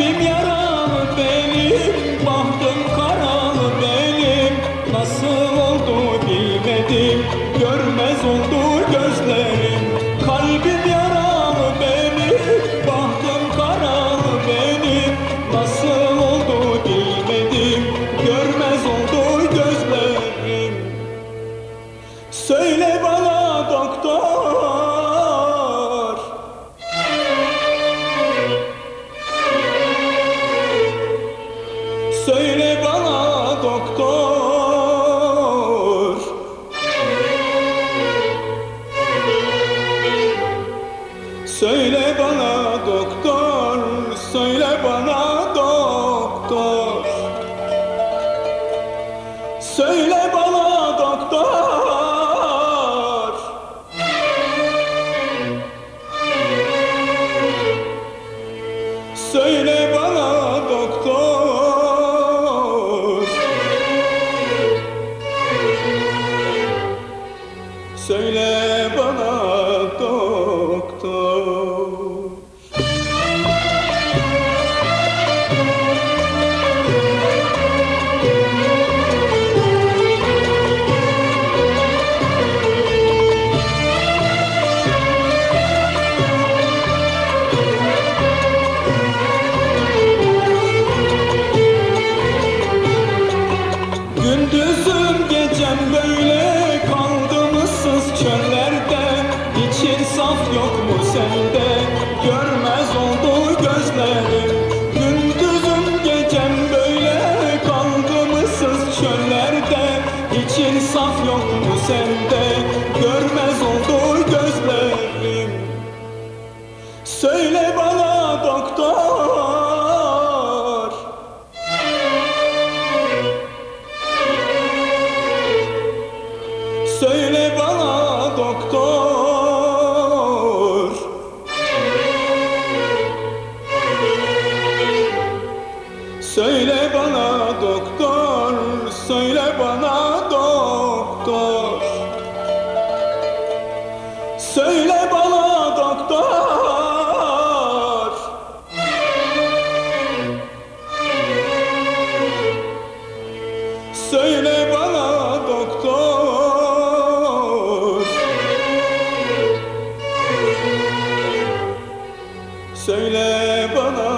Kalbim yaralı benim, bahtım karalı benim. Nasıl oldu bilmedim. Söyle bana doktor. Söyle bana doktor Söyle bana doktor. Söyle bana doktor. Söyle bana Söyle bana doktor. Gündüzüm sende görmez oldu gözlerim Gündüzüm gecem böyle kaldım ıssız çöllerde. Hiç insaf yok mu sende görmez oldu gözlerim. Söyle bana doktor. Söyle bana doktor söyle bana doktor. Söyle bana